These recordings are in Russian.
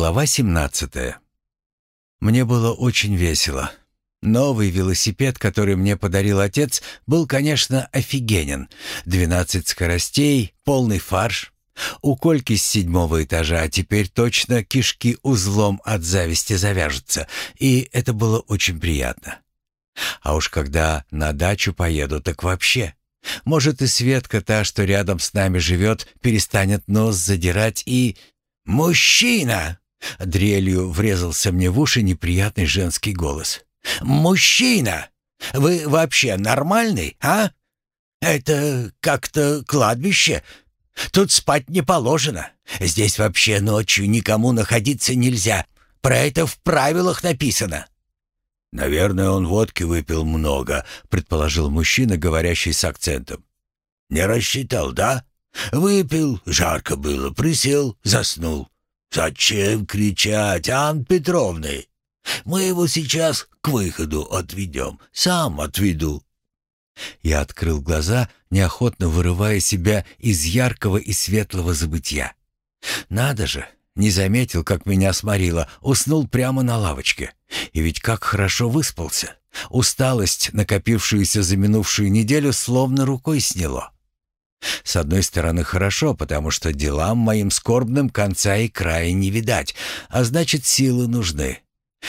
Глава 17. Мне было очень весело. Новый велосипед, который мне подарил отец, был, конечно, офигенен. 12 скоростей, полный фарш. У Кольки с седьмого этажа а теперь точно кишки узлом от зависти завяжутся, и это было очень приятно. А уж когда на дачу поеду, так вообще. Может, и Светка, та, что рядом с нами живет, перестанет нос задирать и... «Мужчина!» — дрелью врезался мне в уши неприятный женский голос. «Мужчина! Вы вообще нормальный, а? Это как-то кладбище. Тут спать не положено. Здесь вообще ночью никому находиться нельзя. Про это в правилах написано». «Наверное, он водки выпил много», — предположил мужчина, говорящий с акцентом. «Не рассчитал, да? Выпил, жарко было, присел, заснул. Зачем кричать, Ан Петровны? Мы его сейчас к выходу отведем, сам отведу». Я открыл глаза, неохотно вырывая себя из яркого и светлого забытья. «Надо же!» Не заметил, как меня сморило, уснул прямо на лавочке. И ведь как хорошо выспался. Усталость, накопившуюся за минувшую неделю, словно рукой сняло. С одной стороны, хорошо, потому что делам моим скорбным конца и края не видать, а значит, силы нужны.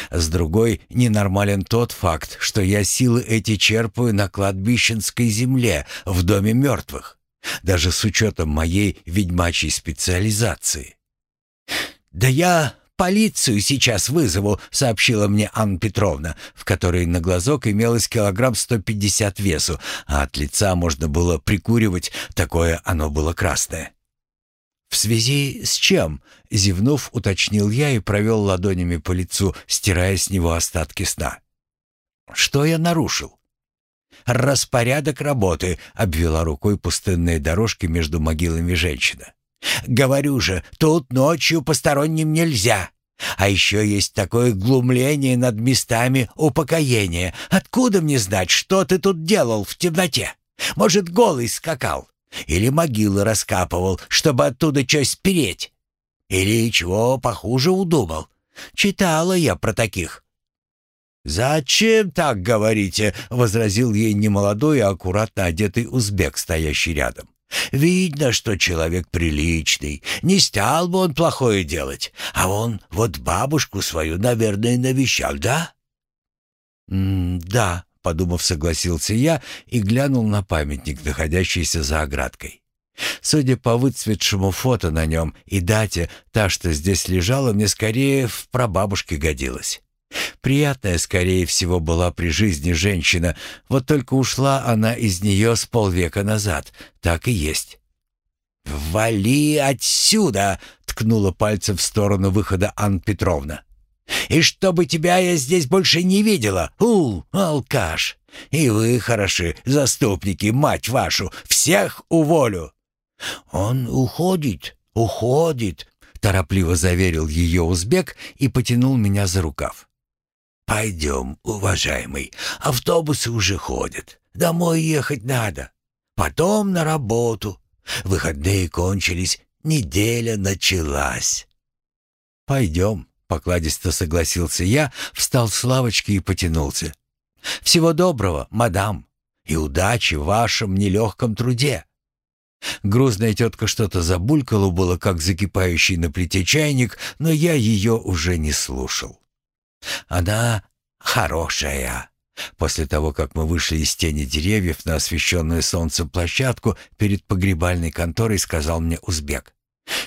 С другой, ненормален тот факт, что я силы эти черпаю на кладбищенской земле, в доме мертвых, даже с учетом моей ведьмачьей специализации. «Да я полицию сейчас вызову», — сообщила мне Анна Петровна, в которой на глазок имелось килограмм 150 весу, а от лица можно было прикуривать, такое оно было красное. «В связи с чем?» — зевнув, уточнил я и провел ладонями по лицу, стирая с него остатки сна. «Что я нарушил?» «Распорядок работы», — обвела рукой пустынные дорожки между могилами женщина. Говорю же, тут ночью посторонним нельзя. А еще есть такое глумление над местами упокоения. Откуда мне знать, что ты тут делал в темноте? Может, голый скакал? Или могилы раскапывал, чтобы оттуда что спереть? Или чего похуже удумал? Читала я про таких. «Зачем так говорите?» — возразил ей немолодой, а аккуратно одетый узбек, стоящий рядом. Видно, что человек приличный, не стал бы он плохое делать, а он вот бабушку свою, наверное, навещал, да?» «Да», — подумав, согласился я и глянул на памятник, находящийся за оградкой. Судя по выцветшему фото на нем и дате, та, что здесь лежала, мне скорее в прабабушке годилась. Приятная, скорее всего, была при жизни женщина, вот только ушла она из нее с полвека назад. Так и есть. «Вали отсюда!» — ткнула пальцем в сторону выхода Анна Петровна. «И чтобы тебя я здесь больше не видела! У, алкаш! И вы хороши, заступники, мать вашу! Всех уволю!» «Он уходит, уходит!» — торопливо заверил ее узбек и потянул меня за рукав. «Пойдем, уважаемый, автобусы уже ходят. Домой ехать надо. Потом на работу. Выходные кончились, неделя началась». «Пойдем», — покладисто согласился я, встал с лавочки и потянулся. «Всего доброго, мадам, и удачи в вашем нелегком труде». Грузная тетка что-то забулькала было, как закипающий на плите чайник, но я ее уже не слушал. Она хорошая. После того, как мы вышли из тени деревьев на освещенную солнцем площадку перед погребальной конторой, сказал мне узбек.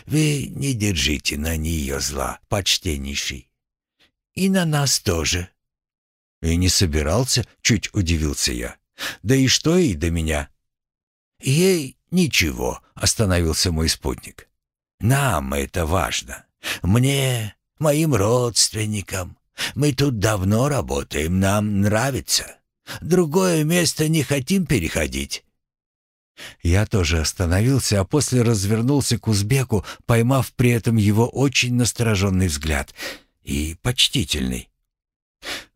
«Вы не держите на нее зла, почтеннейший. И на нас тоже». «И не собирался?» — чуть удивился я. «Да и что ей до меня?» «Ей ничего», — остановился мой спутник. «Нам это важно. Мне, моим родственникам, мы тут давно работаем, нам нравится. Другое место не хотим переходить». Я тоже остановился, а после развернулся к узбеку, поймав при этом его очень настороженный взгляд и почтительный.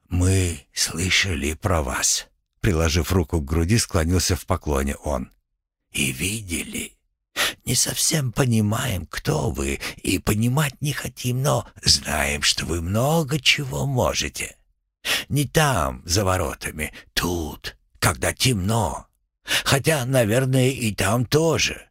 «Мы слышали про вас», — приложив руку к груди, склонился в поклоне он. «И видели. Не совсем понимаем, кто вы, и понимать не хотим, но знаем, что вы много чего можете. Не там, за воротами, тут, когда темно. Хотя, наверное, и там тоже.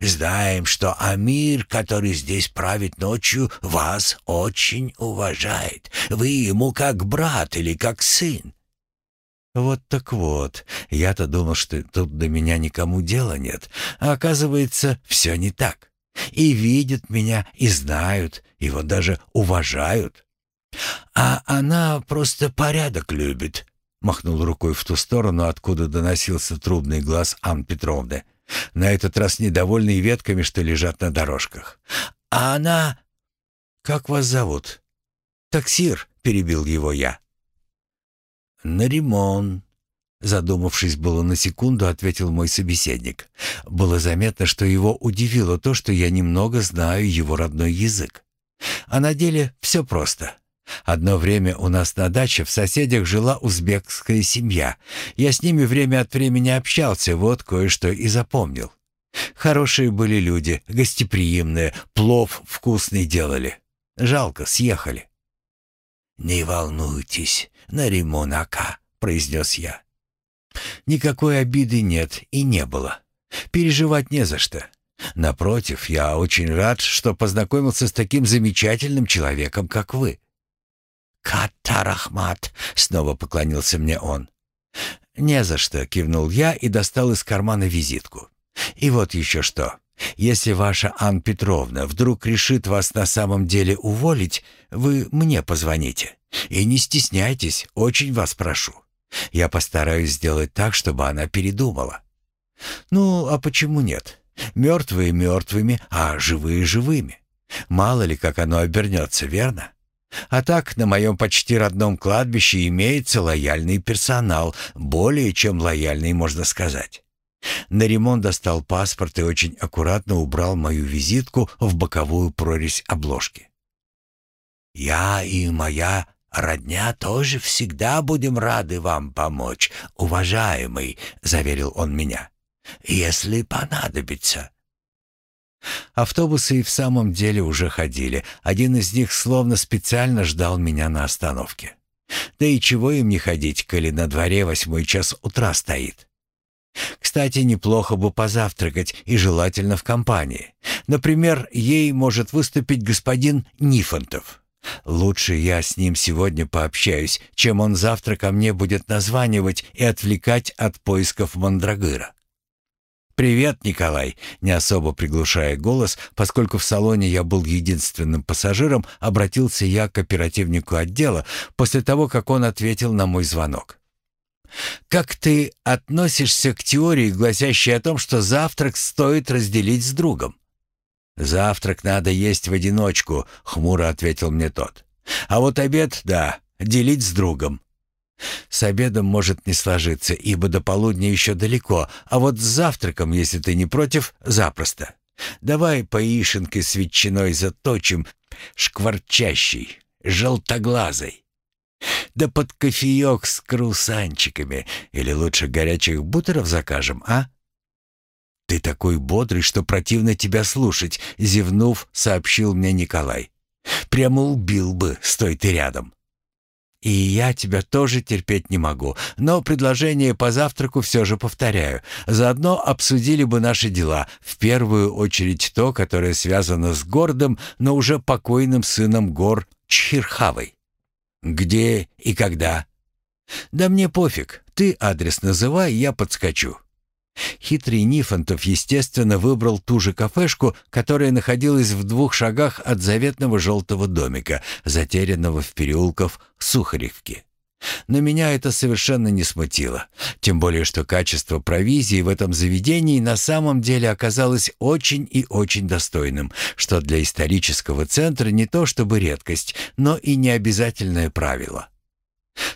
Знаем, что Амир, который здесь правит ночью, вас очень уважает. Вы ему как брат или как сын. Вот так вот, я-то думал, что тут до меня никому дела нет, а оказывается, все не так. И видят меня, и знают, и вот даже уважают. А она просто порядок любит, махнул рукой в ту сторону, откуда доносился трубный глаз Анны Петровны. На этот раз недовольный ветками, что лежат на дорожках. А она... «Как вас зовут?» «Таксир», — перебил его я. «Наримон», — задумавшись было на секунду, ответил мой собеседник. Было заметно, что его удивило то, что я немного знаю его родной язык. А на деле все просто. Одно время у нас на даче в соседях жила узбекская семья. Я с ними время от времени общался, вот кое-что и запомнил. Хорошие были люди, гостеприимные, плов вкусный делали. Жалко, съехали. «Не волнуйтесь, Наримонака», — произнес я. Никакой обиды нет и не было. Переживать не за что. Напротив, я очень рад, что познакомился с таким замечательным человеком, как вы. «Катарахмат!» — снова поклонился мне он. «Не за что», — кивнул я и достал из кармана визитку. «И вот еще что. Если ваша Анна Петровна вдруг решит вас на самом деле уволить, вы мне позвоните. И не стесняйтесь, очень вас прошу. Я постараюсь сделать так, чтобы она передумала. Ну, а почему нет? Мертвые мертвыми, а живые живыми. Мало ли, как оно обернется, верно? А так, на моем почти родном кладбище имеется лояльный персонал, более чем лояльный, можно сказать. Наримон достал паспорт и очень аккуратно убрал мою визитку в боковую прорезь обложки. «Я и моя родня тоже всегда будем рады вам помочь, уважаемый», — заверил он меня, — «если понадобится». Автобусы и в самом деле уже ходили. Один из них словно специально ждал меня на остановке. Да и чего им не ходить, коли на дворе восьмой час утра стоит. Кстати, неплохо бы позавтракать и желательно в компании. Например, ей может выступить господин Нифонтов. Лучше я с ним сегодня пообщаюсь, чем он завтра ко мне будет названивать и отвлекать от поисков Мандрагыра. «Привет, Николай!» Не особо приглушая голос, поскольку в салоне я был единственным пассажиром, обратился я к оперативнику отдела после того, как он ответил на мой звонок. «Как ты относишься к теории, гласящей о том, что завтрак стоит разделить с другом?» «Завтрак надо есть в одиночку», — хмуро ответил мне тот. «А вот обед, да, делить с другом. С обедом может не сложиться, ибо до полудня еще далеко, а вот с завтраком, если ты не против, запросто. Давай поишенкой с ветчиной заточим, шкварчащий, желтоглазой. Да под кофеек с крусанчиками, или лучше горячих бутеров закажем, а? «Ты такой бодрый, что противно тебя слушать», — зевнув, сообщил мне Николай. «Прямо убил бы, стой ты рядом». И я тебя тоже терпеть не могу, но предложение по завтраку все же повторяю. Заодно обсудили бы наши дела, в первую очередь то, которое связано с гордым, но уже покойным сыном гор Чхирхавой. Где и когда? Да мне пофиг, ты адрес называй, я подскочу. Хитрый Нифонтов, естественно, выбрал ту же кафешку, которая находилась в двух шагах от заветного желтого домика, затерянного в переулках Сухаревки. Но меня это совершенно не смутило. Тем более, что качество провизии в этом заведении на самом деле оказалось очень и очень достойным, что для исторического центра не то чтобы редкость, но и не обязательное правило.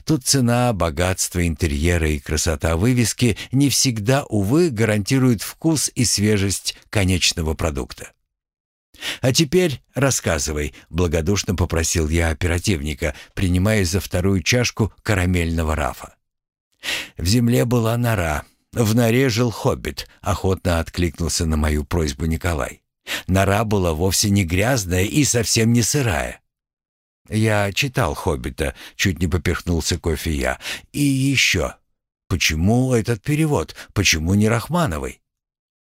Тут цена, богатство интерьера и красота вывески не всегда, увы, гарантируют вкус и свежесть конечного продукта. «А теперь рассказывай», — благодушно попросил я оперативника, принимаясь за вторую чашку карамельного рафа. В земле была нора, В норе жил хоббит, охотно откликнулся на мою просьбу Николай. Нора была вовсе не грязная и совсем не сырая. Я читал «Хоббита», чуть не поперхнулся кофе я. И еще. Почему этот перевод? Почему не Рахмановый?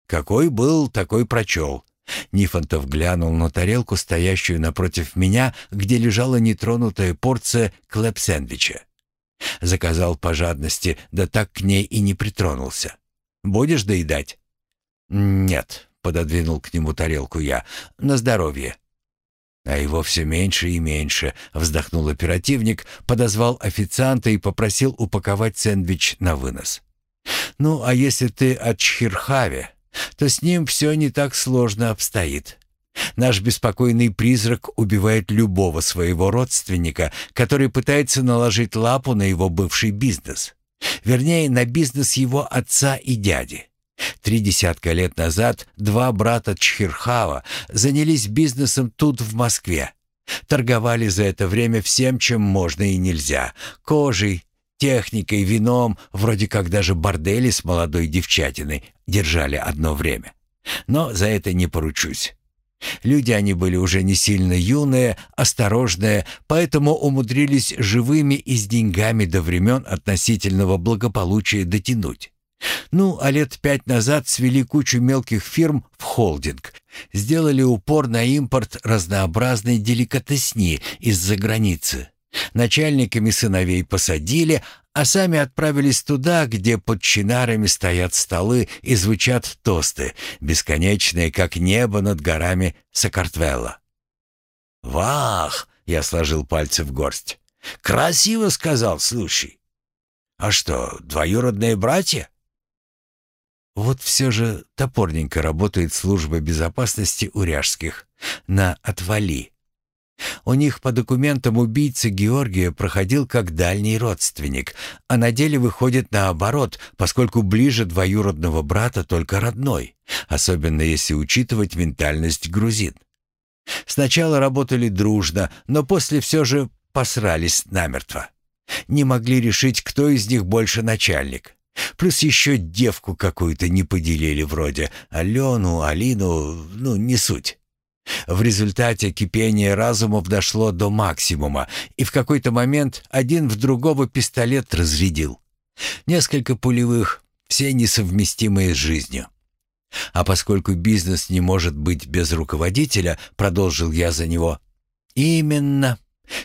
Какой был, такой прочел. Нифонтов глянул на тарелку, стоящую напротив меня, где лежала нетронутая порция клэп-сэндвича. Заказал по жадности, да так к ней и не притронулся. «Будешь доедать?» «Нет», — пододвинул к нему тарелку я, — «на здоровье». «А его все меньше и меньше», — вздохнул оперативник, подозвал официанта и попросил упаковать сэндвич на вынос. «Ну, а если ты от Чхирхаве, то с ним все не так сложно обстоит. Наш беспокойный призрак убивает любого своего родственника, который пытается наложить лапу на его бывший бизнес. Вернее, на бизнес его отца и дяди. Три десятка лет назад два брата Чхирхава занялись бизнесом тут, в Москве. Торговали за это время всем, чем можно и нельзя. Кожей, техникой, вином, вроде как даже бордели с молодой девчатиной держали одно время. Но за это не поручусь. Люди они были уже не сильно юные, осторожные, поэтому умудрились живыми и с деньгами до времен относительного благополучия дотянуть. Ну, а лет пять назад свели кучу мелких фирм в холдинг, сделали упор на импорт разнообразной деликатесни из-за границы. Начальниками сыновей посадили, а сами отправились туда, где под чинарами стоят столы и звучат тосты, бесконечные, как небо над горами Сакартвелла. «Вах!» — я сложил пальцы в горсть. «Красиво сказал, слушай. А что, двоюродные братья?» Вот все же топорненько работает служба безопасности уряжских на «отвали». У них по документам убийца Георгия проходил как дальний родственник, а на деле выходит наоборот, поскольку ближе двоюродного брата только родной, особенно если учитывать ментальность грузин. Сначала работали дружно, но после все же посрались намертво. Не могли решить, кто из них больше начальник. Плюс еще девку какую-то не поделили вроде. Алену, Алину, ну, не суть. В результате кипение разумов дошло до максимума, и в какой-то момент один в другого пистолет разрядил. Несколько пулевых, все несовместимые с жизнью. А поскольку бизнес не может быть без руководителя, продолжил я за него. Именно.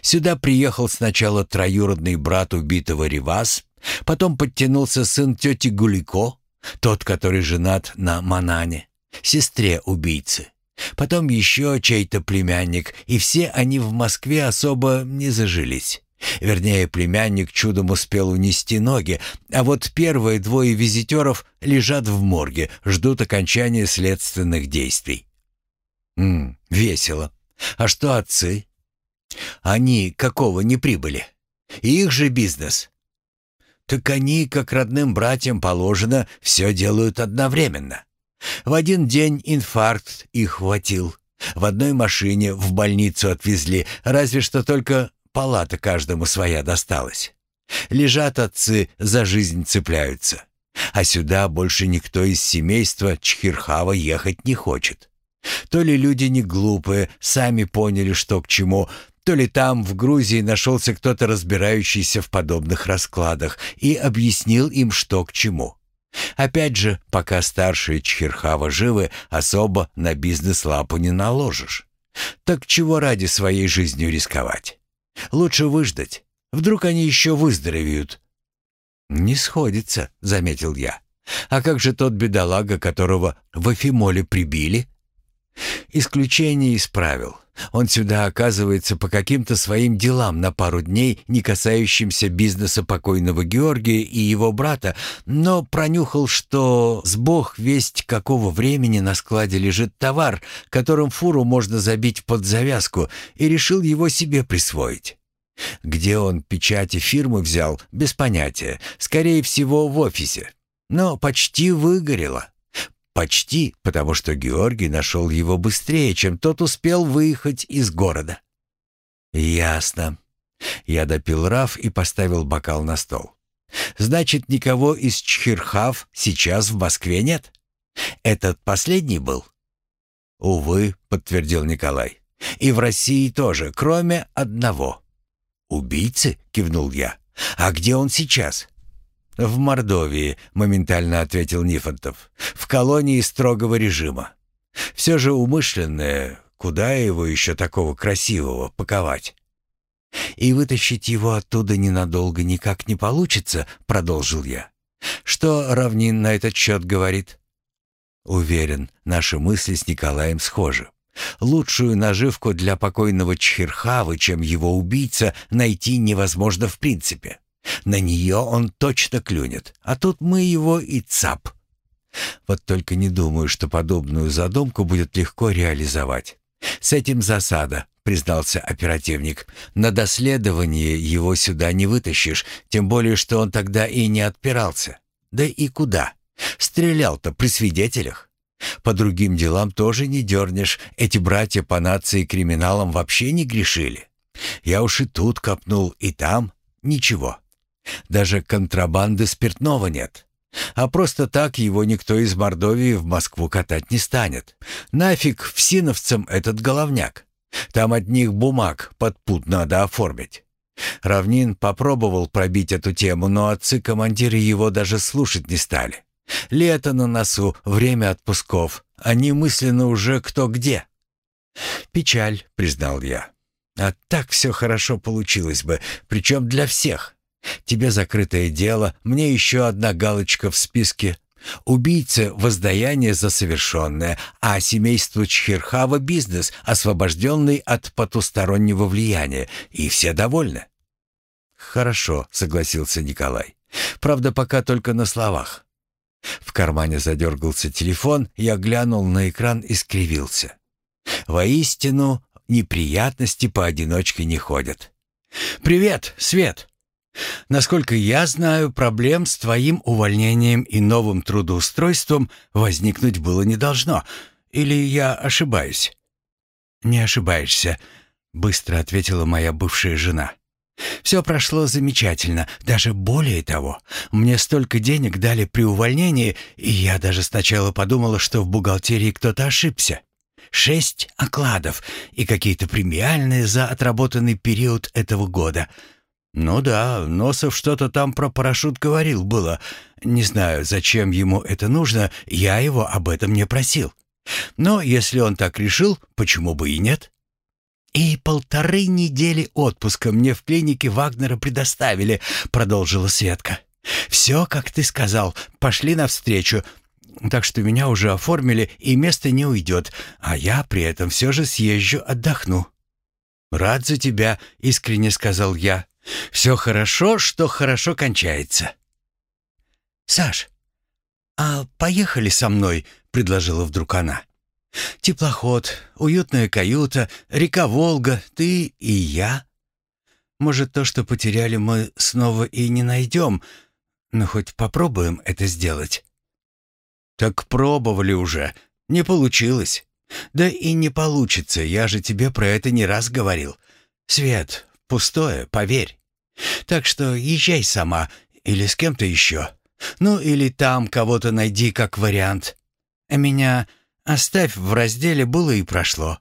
Сюда приехал сначала троюродный брат убитого Ривас, Потом подтянулся сын тети Гулико, тот, который женат на Манане, сестре убийцы. Потом еще чей-то племянник, и все они в Москве особо не зажились. Вернее, племянник чудом успел унести ноги, а вот первые двое визитеров лежат в морге, ждут окончания следственных действий. Ммм, весело. А что отцы? Они какого не прибыли? Их же бизнес. Так они, как родным братьям положено, все делают одновременно. В один день инфаркт их хватил. В одной машине в больницу отвезли, разве что только палата каждому своя досталась. Лежат отцы, за жизнь цепляются. А сюда больше никто из семейства Чхирхава ехать не хочет. То ли люди не глупые, сами поняли, что к чему, то ли там, в Грузии, нашелся кто-то, разбирающийся в подобных раскладах, и объяснил им, что к чему. Опять же, пока старшие Чхирхава живы, особо на бизнес лапу не наложишь. Так чего ради своей жизнью рисковать? Лучше выждать. Вдруг они еще выздоровеют. «Не сходится», — заметил я. «А как же тот бедолага, которого в Афимоле прибили?» «Исключение исправил. Он сюда оказывается по каким-то своим делам на пару дней, не касающимся бизнеса покойного Георгия и его брата, но пронюхал, что с бог весть какого времени на складе лежит товар, которым фуру можно забить под завязку, и решил его себе присвоить. Где он печати фирмы взял, без понятия, скорее всего в офисе. Но почти выгорело. Почти, потому что Георгий нашел его быстрее, чем тот успел выехать из города. Ясно. Я допил раф и поставил бокал на стол. Значит, никого из Чхирхав сейчас в Москве нет? Этот последний был? Увы, подтвердил Николай. И в России тоже, кроме одного. Убийцы? кивнул я. А где он сейчас? В Мордовии, моментально ответил Нифонтов. В колонии строгого режима. Все же умышленное, куда его еще такого красивого паковать? «И вытащить его оттуда ненадолго никак не получится», — продолжил я. «Что Равнин на этот счет говорит?» Уверен, наши мысли с Николаем схожи. Лучшую наживку для покойного Чхирхавы, чем его убийца, найти невозможно в принципе. На нее он точно клюнет, а тут мы его и цап. Вот только не думаю, что подобную задумку будет легко реализовать. С этим засада, признался оперативник. На доследование его сюда не вытащишь, тем более, что он тогда и не отпирался. Да и куда? Стрелял-то при свидетелях. По другим делам тоже не дернешь. Эти братья по нации криминалам вообще не грешили. Я уж и тут копнул, и там ничего. Даже контрабанды спиртного нет. А просто так его никто из Мордовии в Москву катать не станет. Нафиг всиновцам этот головняк. Там одних бумаг под пут надо оформить. Равнин попробовал пробить эту тему, но отцы-командиры его даже слушать не стали. Лето на носу, время отпусков. Они мысленно уже кто где. «Печаль», — признал я. «А так все хорошо получилось бы, причем для всех. Тебе закрытое дело, мне еще одна галочка в списке. Убийце воздаяние за совершенное, а семейству Чхирхава бизнес, освобожденный от потустороннего влияния, и все довольны». «Хорошо», — согласился Николай. «Правда, пока только на словах. В кармане задергался телефон, я глянул на экран и скривился. Воистину, неприятности поодиночке не ходят. «Привет, Свет!» «Насколько я знаю, проблем с твоим увольнением и новым трудоустройством возникнуть было не должно. Или я ошибаюсь?» «Не ошибаешься», — быстро ответила моя бывшая жена. Все прошло замечательно, даже более того. Мне столько денег дали при увольнении, и я даже сначала подумала, что в бухгалтерии кто-то ошибся. Шесть окладов и какие-то премиальные за отработанный период этого года. Ну да, Носов что-то там про парашют говорил было. Не знаю, зачем ему это нужно, я его об этом не просил. Но если он так решил, почему бы и нет? «И полторы недели отпуска мне в клинике Вагнера предоставили», — продолжила Светка. «Все, как ты сказал, пошли навстречу. Так что меня уже оформили, и место не уйдет, а я при этом все же съезжу отдохну». «Рад за тебя», — искренне сказал я. «Все хорошо, что хорошо кончается». «Саш, а поехали со мной?» — предложила вдруг она. Теплоход, уютная каюта, река Волга, ты и я. Может, то, что потеряли, мы снова и не найдем, но хоть попробуем это сделать. Так пробовали уже, не получилось. Да и не получится, я же тебе про это не раз говорил. Свет, пустое, поверь. Так что езжай сама или с кем-то еще. Ну или там кого-то найди как вариант. А меня Оставь в разделе «Было и прошло».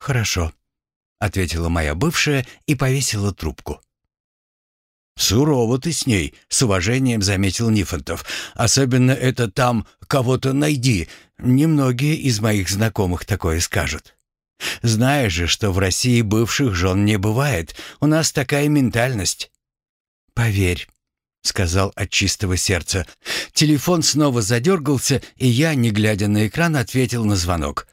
«Хорошо», — ответила моя бывшая и повесила трубку. «Сурово ты с ней», — с уважением заметил Нифонтов. «Особенно это там кого-то найди. Немногие из моих знакомых такое скажут. Знаешь же, что в России бывших жен не бывает. У нас такая ментальность». «Поверь, — сказал от чистого сердца. Телефон снова задергался, и я, не глядя на экран, ответил на звонок.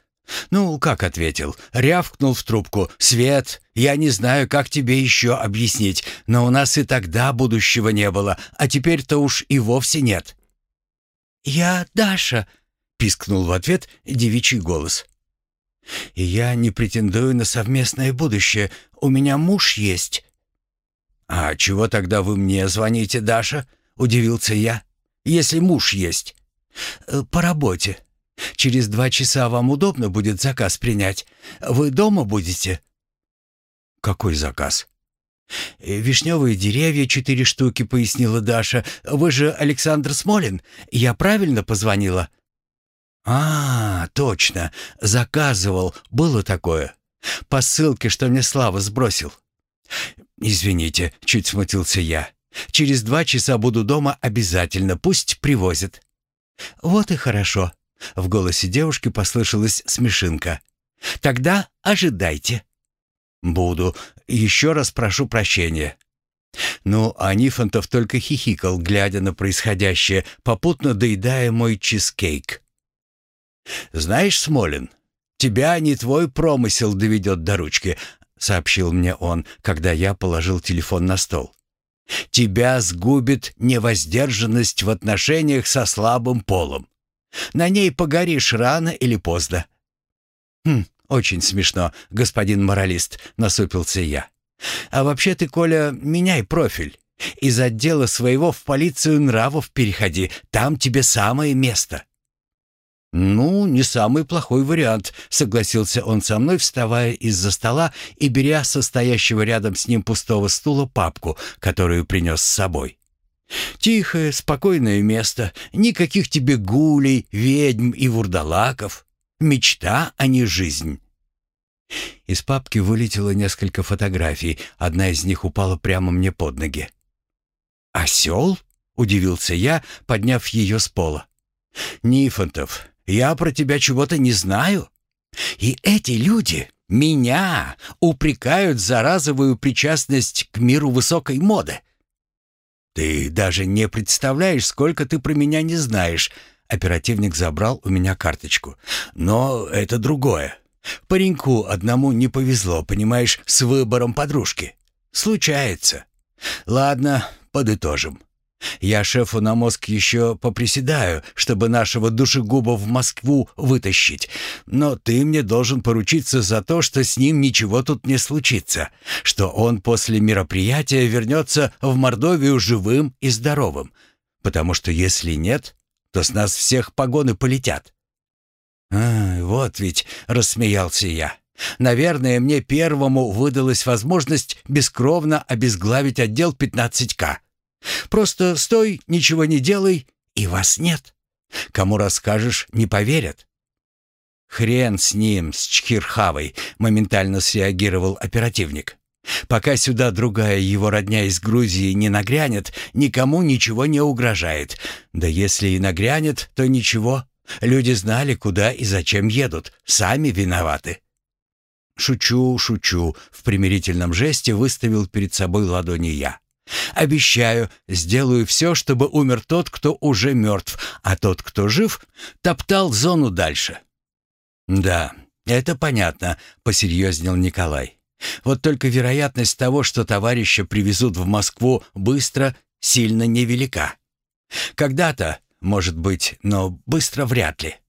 «Ну, как ответил?» Рявкнул в трубку. «Свет, я не знаю, как тебе еще объяснить, но у нас и тогда будущего не было, а теперь-то уж и вовсе нет». «Я Даша», — пискнул в ответ девичий голос. «И я не претендую на совместное будущее. У меня муж есть». «А чего тогда вы мне звоните, Даша?» — удивился я. «Если муж есть». «Э, «По работе. Через два часа вам удобно будет заказ принять. Вы дома будете?» «Какой заказ?» «Э, «Вишневые деревья четыре штуки», — пояснила Даша. «Вы же Александр Смолин? Я правильно позвонила?» «А, точно. Заказывал. Было такое. По ссылке, что мне Слава сбросил». «Извините», — чуть смутился я. «Через два часа буду дома обязательно. Пусть привозят». «Вот и хорошо», — в голосе девушки послышалась смешинка. «Тогда ожидайте». «Буду. Еще раз прошу прощения». Ну, а только хихикал, глядя на происходящее, попутно доедая мой чизкейк. «Знаешь, Смолин, тебя не твой промысел доведет до ручки», — сообщил мне он, когда я положил телефон на стол. «Тебя сгубит невоздержанность в отношениях со слабым полом. На ней погоришь рано или поздно». «Хм, очень смешно, господин моралист», — насупился я. «А вообще ты, Коля, меняй профиль. Из отдела своего в полицию нравов переходи, там тебе самое место». «Ну, не самый плохой вариант», — согласился он со мной, вставая из-за стола и беря со стоящего рядом с ним пустого стула папку, которую принес с собой. «Тихое, спокойное место, никаких тебе гулей, ведьм и вурдалаков. Мечта, а не жизнь». Из папки вылетело несколько фотографий, одна из них упала прямо мне под ноги. «Осел?» — удивился я, подняв ее с пола. «Нифонтов, я про тебя чего-то не знаю. И эти люди меня упрекают за разовую причастность к миру высокой моды. Ты даже не представляешь, сколько ты про меня не знаешь. Оперативник забрал у меня карточку. Но это другое. Пареньку одному не повезло, понимаешь, с выбором подружки. Случается. Ладно, подытожим. Я шефу на мозг еще поприседаю, чтобы нашего душегуба в Москву вытащить. Но ты мне должен поручиться за то, что с ним ничего тут не случится, что он после мероприятия вернется в Мордовию живым и здоровым. Потому что если нет, то с нас всех погоны полетят». «А, вот ведь», — рассмеялся я. «Наверное, мне первому выдалась возможность бескровно обезглавить отдел 15К». Просто стой, ничего не делай, и вас нет. Кому расскажешь, не поверят. Хрен с ним, с Чхирхавой, моментально среагировал оперативник. Пока сюда другая его родня из Грузии не нагрянет, никому ничего не угрожает. Да если и нагрянет, то ничего. Люди знали, куда и зачем едут, сами виноваты. Шучу, шучу, в примирительном жесте выставил перед собой ладони я. Обещаю, сделаю все, чтобы умер тот, кто уже мертв, а тот, кто жив, топтал зону дальше». «Да, это понятно», — посерьезнел Николай. «Вот только вероятность того, что товарища привезут в Москву быстро, сильно невелика. Когда-то, может быть, но быстро вряд ли.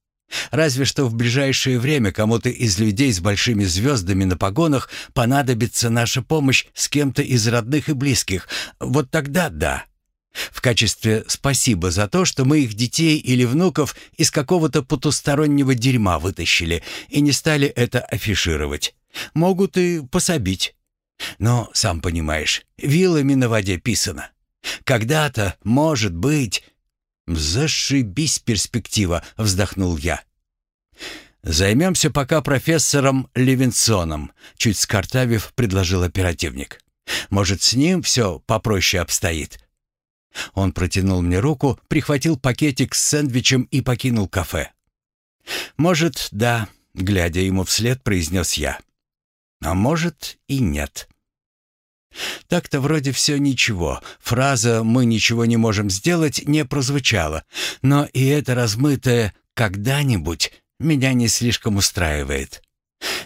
Разве что в ближайшее время кому-то из людей с большими звездами на погонах понадобится наша помощь с кем-то из родных и близких. Вот тогда да. В качестве спасибо за то, что мы их детей или внуков из какого-то потустороннего дерьма вытащили и не стали это афишировать. Могут и пособить. Но, сам понимаешь, вилами на воде писано. Когда-то, может быть, «Зашибись перспектива», — вздохнул я. «Займемся пока профессором Левинсоном», — чуть скартавив, предложил оперативник. «Может, с ним все попроще обстоит?» Он протянул мне руку, прихватил пакетик с сэндвичем и покинул кафе. «Может, да», — глядя ему вслед, произнес я. «А может и нет». Так-то вроде все ничего. Фраза «мы ничего не можем сделать» не прозвучала. Но и это размытое «когда-нибудь» меня не слишком устраивает.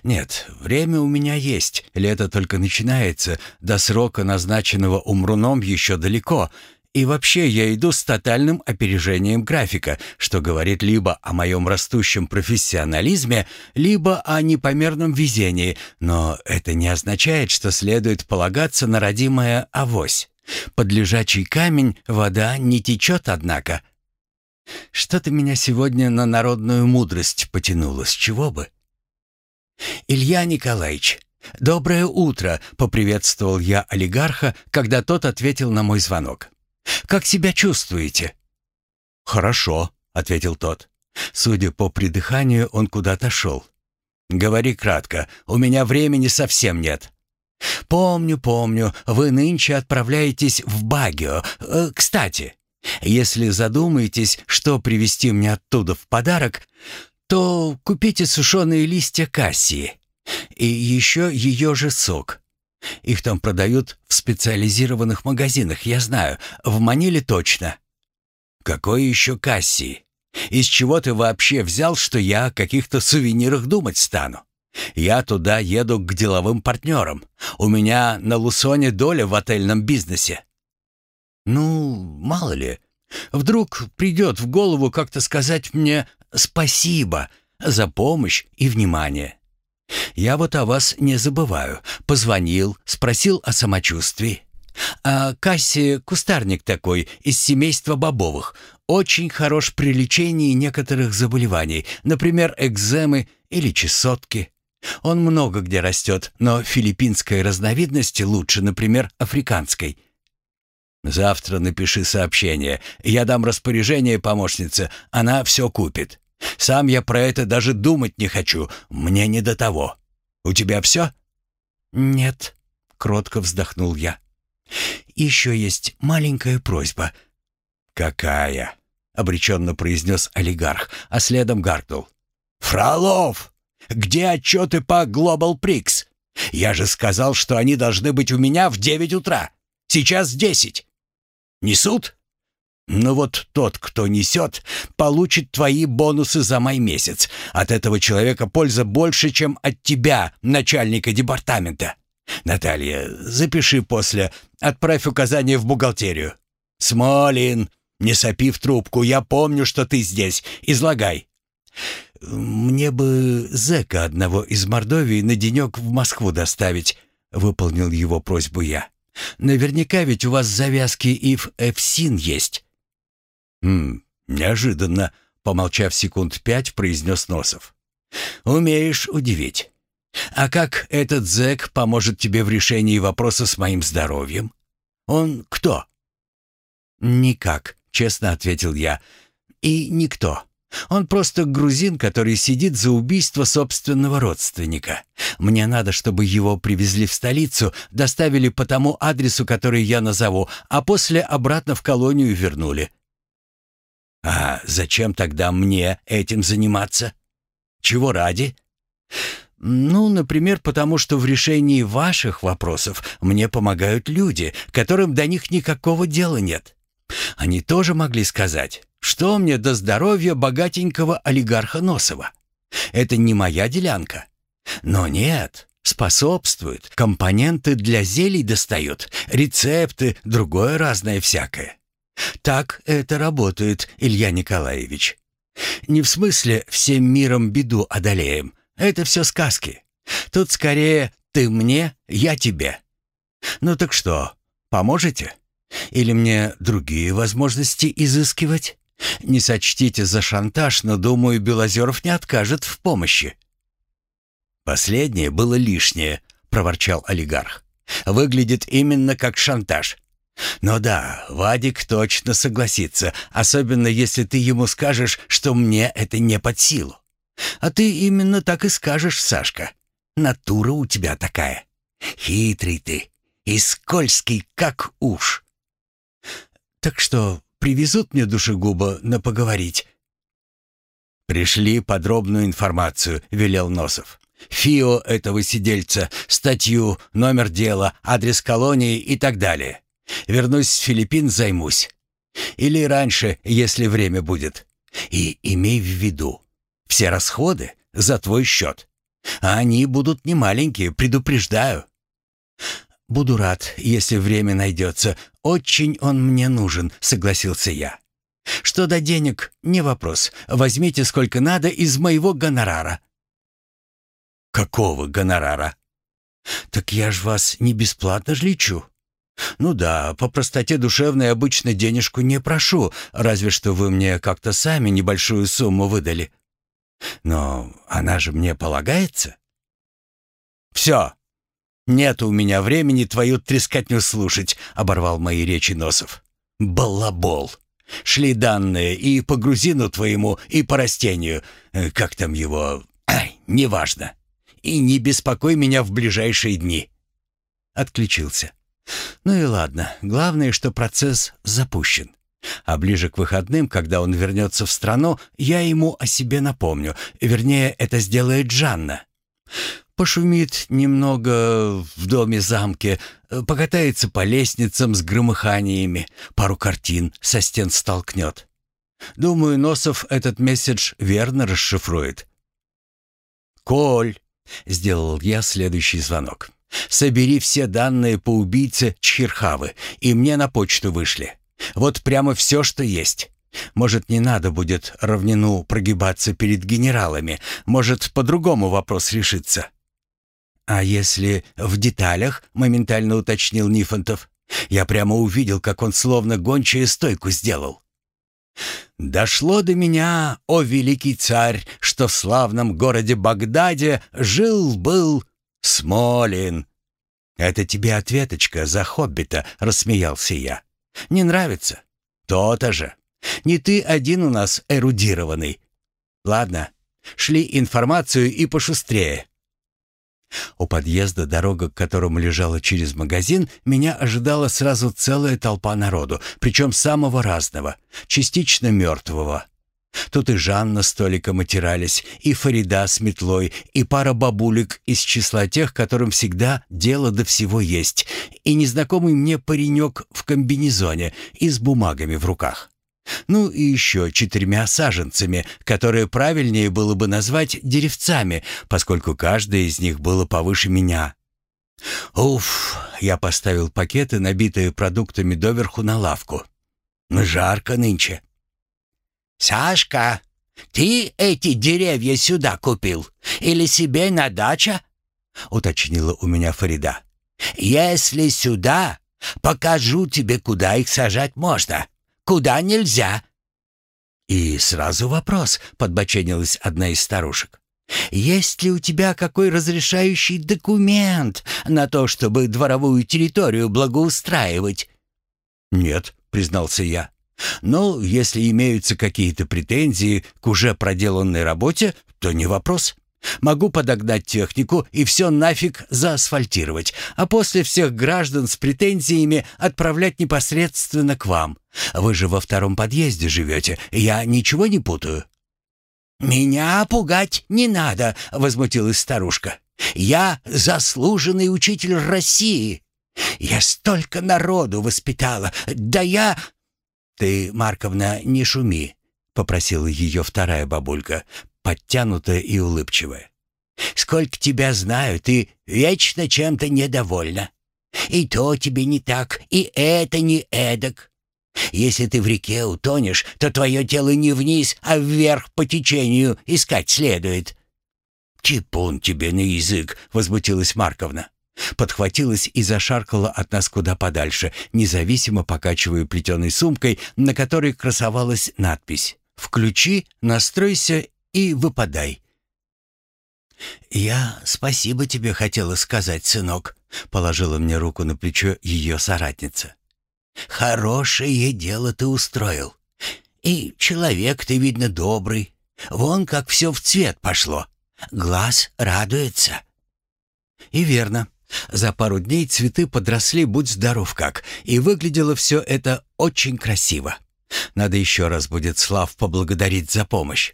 Нет, время у меня есть, лето только начинается, до срока, назначенного умруном, еще далеко, и вообще я иду с тотальным опережением графика, что говорит либо о моем растущем профессионализме, либо о непомерном везении, но это не означает, что следует полагаться на родимое авось. Под лежачий камень вода не течет, однако. Что-то меня сегодня на народную мудрость потянуло, с чего бы? «Илья Николаевич, «Доброе утро!» — поприветствовал я олигарха, когда тот ответил на мой звонок. «Как себя чувствуете?» «Хорошо», — ответил тот. Судя по придыханию, он куда-то шел. «Говори кратко, у меня времени совсем нет». «Помню, помню, вы нынче отправляетесь в Багио. Э, кстати, если задумаетесь, что привезти мне оттуда в подарок, то купите сушеные листья кассии и еще ее же сок. Их там продают в специализированных магазинах, я знаю, в Маниле точно». «Какой еще кассии?» Из чего ты вообще взял, что я о каких-то сувенирах думать стану? Я туда еду к деловым партнерам. У меня на Лусоне доля в отельном бизнесе». «Ну, мало ли. Вдруг придет в голову как-то сказать мне спасибо за помощь и внимание. Я вот о вас не забываю. Позвонил, спросил о самочувствии. А Касси кустарник такой, из семейства бобовых. Очень хорош при лечении некоторых заболеваний, например, экземы или чесотки. Он много где растет, но филиппинской разновидности лучше, например, африканской. Завтра напиши сообщение. Я дам распоряжение помощнице, она все купит. Сам я про это даже думать не хочу, мне не до того. У тебя все? Нет, кротко вздохнул я. Еще есть маленькая просьба. Какая? обреченно произнес олигарх, а следом гаркнул. «Фролов! Где отчеты по Global Prix? Я же сказал, что они должны быть у меня в девять утра. Сейчас десять. Несут? Ну вот тот, кто несет, получит твои бонусы за май месяц. От этого человека польза больше, чем от тебя, начальника департамента. Наталья, запиши после, отправь указание в бухгалтерию. Смолин, не сопи в трубку, я помню, что ты здесь. Излагай. «Мне бы зэка одного из Мордовии на денек в Москву доставить», — выполнил его просьбу я. «Наверняка ведь у вас завязки и в Эфсин есть». «Хм, неожиданно», — помолчав секунд пять, произнес Носов. «Умеешь удивить. А как этот зэк поможет тебе в решении вопроса с моим здоровьем? Он кто?» «Никак», — честно ответил я. «И никто». Он просто грузин, который сидит за убийство собственного родственника. Мне надо, чтобы его привезли в столицу, доставили по тому адресу, который я назову, а после обратно в колонию вернули. А зачем тогда мне этим заниматься? Чего ради? Ну, например, потому что в решении ваших вопросов мне помогают люди, которым до них никакого дела нет. Они тоже могли сказать, что мне до здоровья богатенького олигарха Носова? Это не моя делянка. Но нет, способствует. Компоненты для зелий достают, рецепты, другое разное всякое. Так это работает, Илья Николаевич. Не в смысле всем миром беду одолеем. Это все сказки. Тут скорее ты мне, я тебе. Ну так что, поможете? Или мне другие возможности изыскивать? Не сочтите за шантаж, но, думаю, Белозеров не откажет в помощи». «Последнее было лишнее», — проворчал олигарх. «Выглядит именно как шантаж. Но да, Вадик точно согласится, особенно если ты ему скажешь, что мне это не под силу. А ты именно так и скажешь, Сашка. Натура у тебя такая. Хитрый ты и скользкий, как уж. Так что привезут мне душегуба на поговорить?» «Пришли подробную информацию», — велел Носов. «ФИО этого сидельца, статью, номер дела, адрес колонии и так далее. Вернусь с Филиппин, займусь. Или раньше, если время будет. И имей в виду, все расходы за твой счет. А они будут немаленькие, предупреждаю». «Буду рад, если время найдется. Очень он мне нужен», — согласился я. «Что до денег, не вопрос. Возьмите сколько надо из моего гонорара». «Какого гонорара?» «Так я ж вас не бесплатно ж лечу». «Ну да, по простоте душевной обычно денежку не прошу, разве что вы мне как-то сами небольшую сумму выдали». «Но она же мне полагается?» «Все, «Нет у меня времени твою трескотню слушать», — оборвал мои речи Носов. «Балабол. Шли данные и по грузину твоему, и по растению. Э, как там его? Ай, неважно. И не беспокой меня в ближайшие дни». Отключился. Ну и ладно, главное, что процесс запущен. А ближе к выходным, когда он вернется в страну, я ему о себе напомню. Вернее, это сделает Жанна. Пошумит немного в доме-замке, покатается по лестницам с громыханиями, пару картин со стен столкнет. Думаю, Носов этот месседж верно расшифрует. «Коль!» — сделал я следующий звонок. «Собери все данные по убийце Чхирхавы и мне на почту вышли. Вот прямо все, что есть. Может, не надо будет равнину прогибаться перед генералами, может, по-другому вопрос решится». «А если в деталях?» — моментально уточнил Нифонтов. «Я прямо увидел, как он словно гончая стойку сделал». «Дошло до меня, о великий царь, что в славном городе Багдаде жил-был Смолин». «Это тебе ответочка за хоббита», — рассмеялся я. «Не нравится? То-то же. Не ты один у нас эрудированный. Ладно, шли информацию и пошустрее. У подъезда, дорога к которому лежала через магазин, меня ожидала сразу целая толпа народу, причем самого разного, частично мертвого. Тут и Жанна с столиком отирались, и Фарида с метлой, и пара бабулек из числа тех, которым всегда дело до всего есть, и незнакомый мне паренек в комбинезоне и с бумагами в руках. Ну и еще четырьмя саженцами, которые правильнее было бы назвать деревцами, поскольку каждое из них было повыше меня. Уф, я поставил пакеты, набитые продуктами доверху на лавку. Жарко нынче. «Сашка, ты эти деревья сюда купил? Или себе на дача?» — уточнила у меня Фарида. «Если сюда, покажу тебе, куда их сажать можно куда нельзя». «И сразу вопрос», — подбоченилась одна из старушек. «Есть ли у тебя какой разрешающий документ на то, чтобы дворовую территорию благоустраивать?» «Нет», — признался я. «Но если имеются какие-то претензии к уже проделанной работе, то не вопрос. Могу подогнать технику и все нафиг заасфальтировать, а после всех граждан с претензиями отправлять непосредственно к вам. Вы же во втором подъезде живете, я ничего не путаю». «Меня пугать не надо», — возмутилась старушка. «Я заслуженный учитель России. Я столько народу воспитала. Да я...» «Ты, Марковна, не шуми», — попросила ее вторая бабулька, подтянутая и улыбчивая. «Сколько тебя знаю, ты вечно чем-то недовольна. И то тебе не так, и это не эдак. Если ты в реке утонешь, то твое тело не вниз, а вверх по течению искать следует». «Типун тебе на язык!» — возмутилась Марковна. Подхватилась и зашаркала от нас куда подальше, независимо покачивая плетеной сумкой, на которой красовалась надпись «Включи, настройся и выпадай». «Я спасибо тебе хотела сказать, сынок», — положила мне руку на плечо ее соратница. «Хорошее дело ты устроил. И человек ты, видно, добрый. Вон как все в цвет пошло. Глаз радуется». И верно. За пару дней цветы подросли, будь здоров как, и выглядело все это очень красиво. Надо еще раз будет Слав поблагодарить за помощь.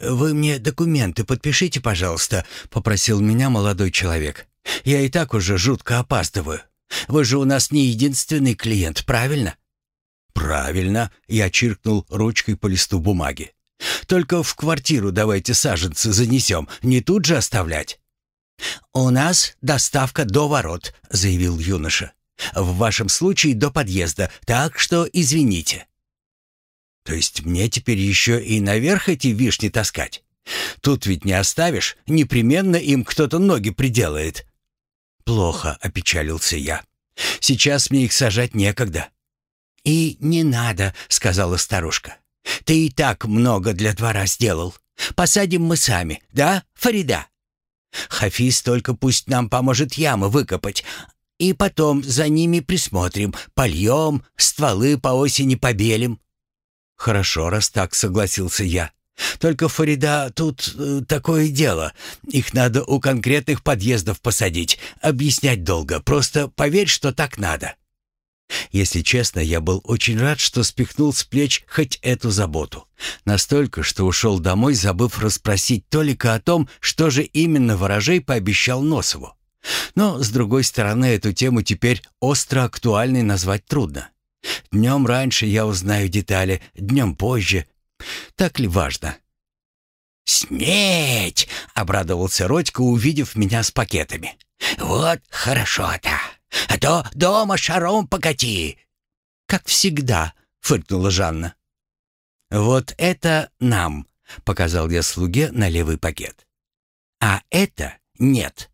«Вы мне документы подпишите, пожалуйста», — попросил меня молодой человек. «Я и так уже жутко опаздываю. Вы же у нас не единственный клиент, правильно?» «Правильно», — я чиркнул ручкой по листу бумаги. «Только в квартиру давайте саженцы занесем, не тут же оставлять». «У нас доставка до ворот», — заявил юноша. «В вашем случае до подъезда, так что извините». То есть мне теперь еще и наверх эти вишни таскать? Тут ведь не оставишь, непременно им кто-то ноги приделает. Плохо, опечалился я. Сейчас мне их сажать некогда. И не надо, сказала старушка. Ты и так много для двора сделал. Посадим мы сами, да, Фарида? Хафиз только пусть нам поможет ямы выкопать, и потом за ними присмотрим, польем, стволы по осени побелим». «Хорошо, раз так», — согласился я. «Только, Фарида, тут э, такое дело. Их надо у конкретных подъездов посадить. Объяснять долго. Просто поверь, что так надо». Если честно, я был очень рад, что спихнул с плеч хоть эту заботу. Настолько, что ушел домой, забыв расспросить Толика о том, что же именно ворожей пообещал Носову. Но, с другой стороны, эту тему теперь остро актуальной назвать трудно. Днем раньше я узнаю детали, днем позже. Так ли важно? «Снеть!» — обрадовался Родька, увидев меня с пакетами. «Вот хорошо-то! А то дома шаром покати!» «Как всегда!» — фыркнула Жанна. «Вот это нам!» — показал я слуге на левый пакет. «А это нет!»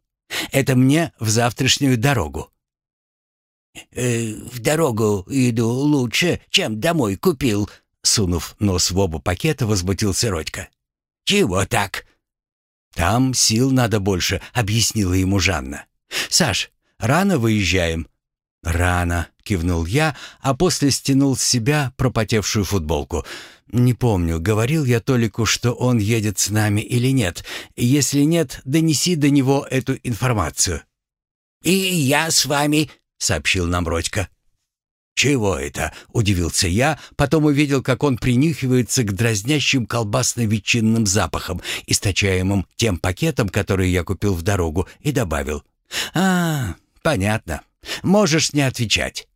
Это мне в завтрашнюю дорогу». «Э, «В дорогу иду лучше, чем домой купил», — сунув нос в оба пакета, возмутился Родька. «Чего так?» «Там сил надо больше», — объяснила ему Жанна. «Саш, рано выезжаем?» «Рано», — кивнул я, а после стянул с себя пропотевшую футболку. «Не помню, говорил я Толику, что он едет с нами или нет. Если нет, донеси до него эту информацию». «И я с вами», — сообщил нам Родька. «Чего это?» — удивился я, потом увидел, как он принюхивается к дразнящим колбасно-ветчинным запахам, источаемым тем пакетом, который я купил в дорогу, и добавил. «А, понятно. Можешь не отвечать.